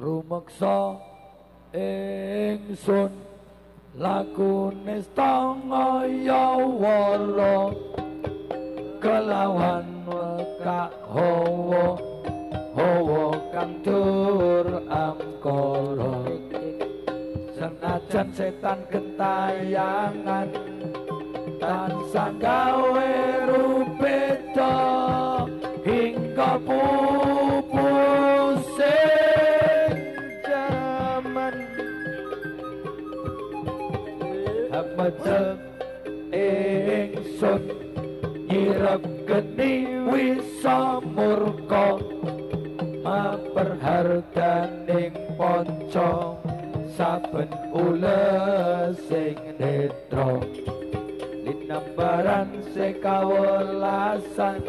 meksa ingsun lakune stangaya wala. Kelawan wekak hawa hawa kang tur angkara senajan setan gentayangan tansah gawe rupeda hingga pupuse geni wisa murka maperharganing panca saben ules sing netra linambaran sekawelasan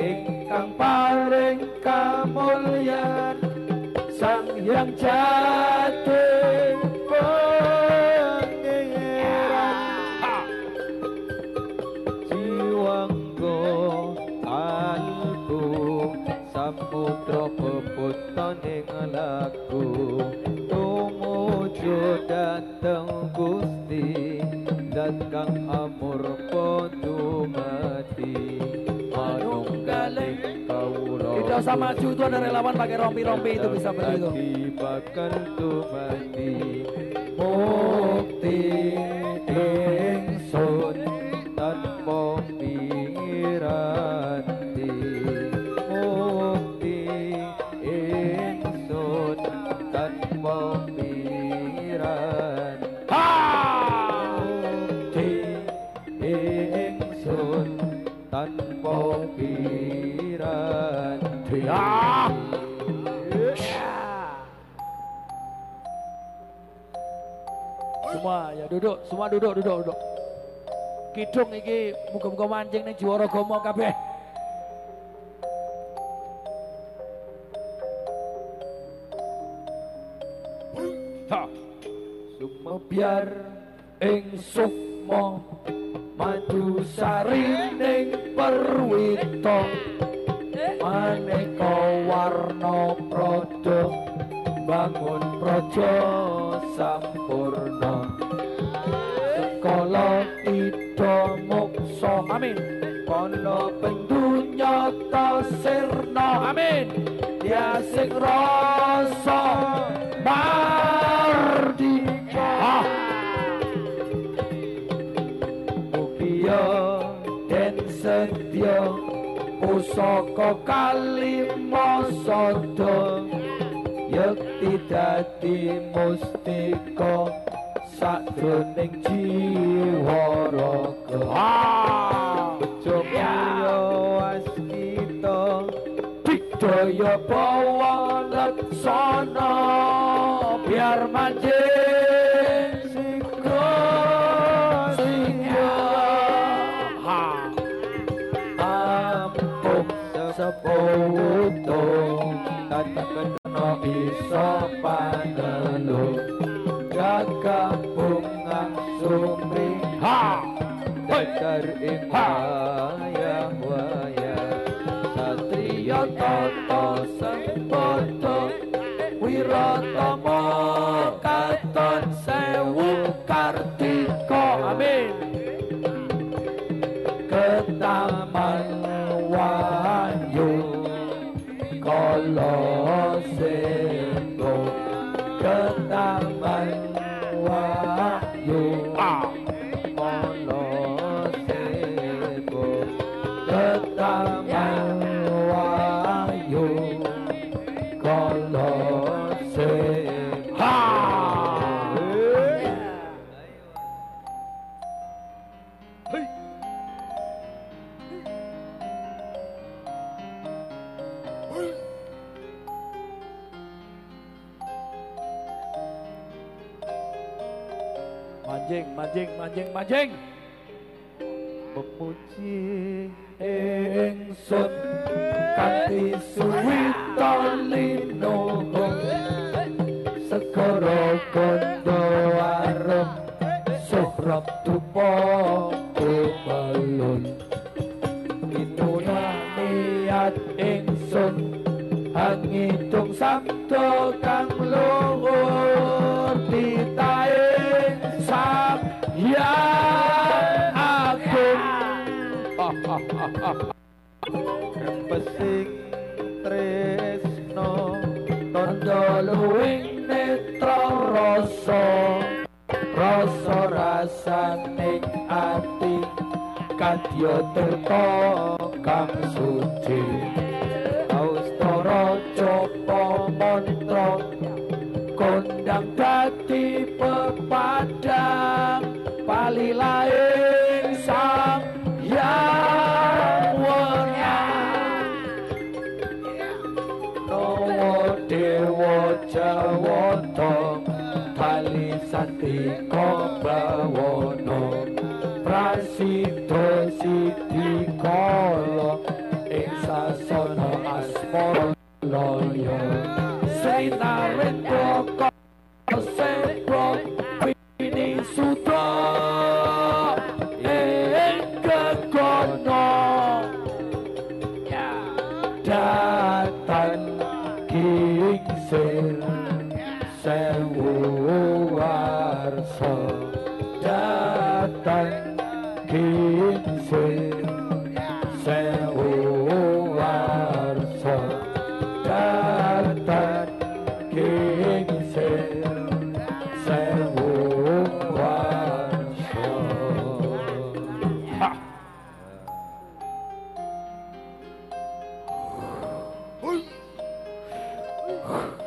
ingkang paring kamulyan sang hyang jatuh dan kang amur mati. Manunggaling. Kawula Tidak usah maju itu ada relawan pakai rompi-rompi itu bisa begitu. Dadi bakal tumati Mukti Semua ya duduk, semua duduk, duduk, duduk. Kidung iki muga-muga mancing ning Jiwara Gama kabeh. Biar ing sukma madu sari ning perwita maneka warna prada bangun praja sampurna. Sekala ida moksa amin. Kono pendunya sirna amin. Ya sing rasa mardika. Ah. Mugia den setya pusaka kalima sada yekti dadi mustika sakjroning jiwa raga. Bejo mulia waskita digdaya bawa laksana biar manjing Umriha Datar Indraya Waya Satria Tata Sempoto Wiratama Katon Sewu Kartiko Amin. Ketaman Wahyu Kolosebo Ketaman Wahyu. Manjing, manjing, manjing, manjing. memuji Ingsun kanthi suwita linuhung segara kandha arep suhrab tupa tumalun. Minuna niat ingsun hangitung sabda kang luhur pesing tresno tondo luwing netra rasa rasa rasaning ati. Kadya tirta kang suci dikabawana prasidra sidikala ing sasana asmara laya sing narit kok sepro pini sutra warso datang kinse sewu warso datang kinse sewu warso Ha!